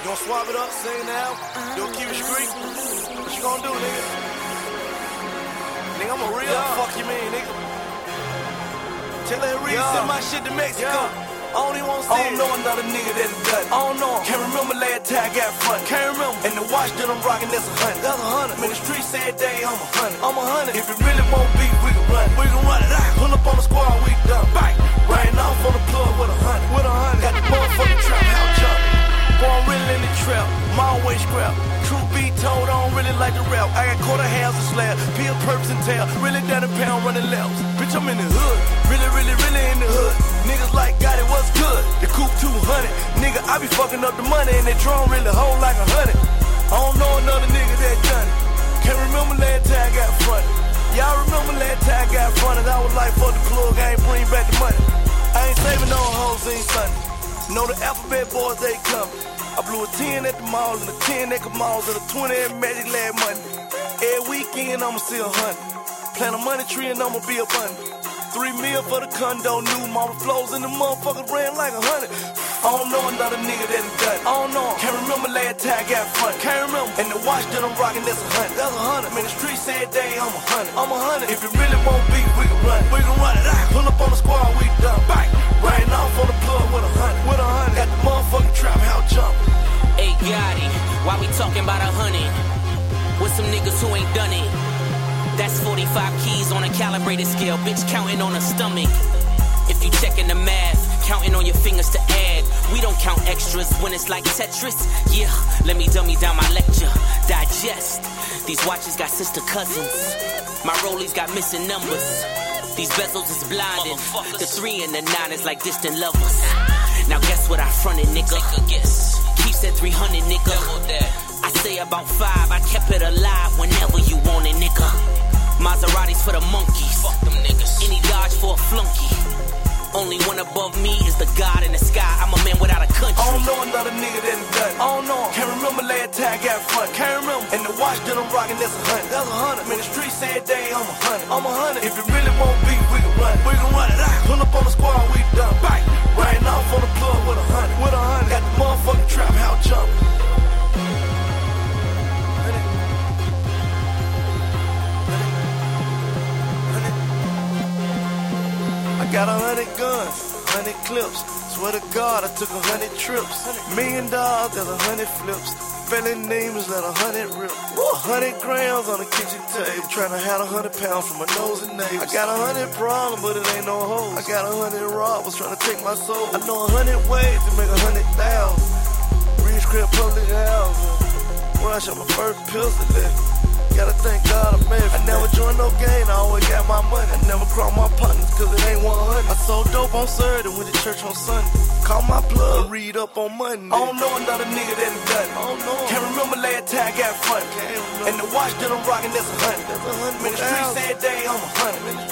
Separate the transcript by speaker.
Speaker 1: You gonna swap it up, sing now? You gonna keep it street? What you gonna do, nigga? Nigga, I'm a real
Speaker 2: Yeah.
Speaker 1: fuck you mean, nigga. Tell that Reed
Speaker 2: Yeah.
Speaker 1: send my shit to Mexico.
Speaker 2: Yeah.
Speaker 1: I don't even wanna see
Speaker 2: I don't
Speaker 1: it.
Speaker 2: know another nigga that done.
Speaker 1: I don't know.
Speaker 2: Can't remember last time I got front.
Speaker 1: Can't remember.
Speaker 2: And the watch that I'm rocking, that's a hundred.
Speaker 1: That's a hundred.
Speaker 2: Man, the street said day, I'm a hundred.
Speaker 1: I'm a hundred.
Speaker 2: If it really won't be,
Speaker 1: always. Truth be told, I don't really like the rap. I got quarter halves and slab. Peel purpose and tail. Really down a pound running laps. Bitch, I'm in the hood. Really, really, really in the hood. Niggas like got it, what's good? The coupe 200. Nigga, I be fucking up the money and that drum really hold like a hundred. I don't know another nigga that done it. Can't remember last time I got fronted. Y'all remember last time I got fronted? I was like, fuck the plug, I ain't bring back the money. I ain't saving no hoes, ain't Sunday. Know the alphabet boys, they coming. I blew a 10 at the mall and a 10 at the malls and a 20 at Magic Lab money. Every weekend I'ma see a hundred. Plant a money tree and I'ma be a bunny. Three mil for the condo, new mama flows and the motherfuckers ran like a hundred.
Speaker 2: I don't know another nigga that done it.
Speaker 1: I don't know.
Speaker 2: Can't remember last time I got front.
Speaker 1: Can't remember.
Speaker 2: And the watch that I'm rocking, that's a hundred.
Speaker 1: That's a hundred.
Speaker 2: Man, the street said day, I'm a hundred.
Speaker 1: I'm a hundred.
Speaker 2: If it really won't be, we.
Speaker 1: We can
Speaker 2: we
Speaker 3: talking about a hundred? With some niggas who ain't done it. That's 45 keys on a calibrated scale, bitch counting on a stomach. If you checking the math, counting on your fingers to add. We don't count extras when it's like Tetris. Yeah, let me dummy down my lecture. Digest. These watches got sister cousins. My rollies got missing numbers. These bezels is blinding. The three and the nine is like distant lovers. Now guess what I fronted, nigga? Take a guess. Keeps at 300, nigga. I say about five, I kept it alive whenever you want it, nigga. Maseratis for the monkeys. Fuck them niggas. Any dodge for a flunky. Only one above me is the God in the sky. I'm a man without a country.
Speaker 2: I don't know another nigga that done done.
Speaker 1: I don't know.
Speaker 2: Can't remember last time I got front.
Speaker 1: Can't remember.
Speaker 2: And the watch that I'm rocking, that's a hundred.
Speaker 1: That's a hundred.
Speaker 2: Man, the street said day, I'm a hundred.
Speaker 1: I'm a hundred.
Speaker 2: If it really won't be, we can run.
Speaker 1: We can run it out.
Speaker 2: Pull up on the got
Speaker 1: a hundred guns, hundred clips. Swear to God, I took a hundred trips. Million dollars, there's a hundred flips. Spelling names, let a hundred rip. Hundred grams on the kitchen table. Trying to have a hundred pounds from my nose and nails. I got a hundred problems, but it ain't no hoes. I got a hundred robbers trying to take my soul. I know a hundred ways to make a hundred thousand. Rich crib public housing. Rush on my first pistol. Gotta thank God I made it. I never joined no game, I always got my money. I never crossed my partners, cause it ain't 100. I sold dope on Saturday, went to church on Sunday. Call my plug, read up on Monday.
Speaker 2: I don't know another nigga that done it.
Speaker 1: I don't know.
Speaker 2: Can't remember last time I got front. And the watch that I'm rocking, that's a hundred.
Speaker 1: Hundred
Speaker 2: Man, the street
Speaker 1: thousand.
Speaker 2: said day, I'm a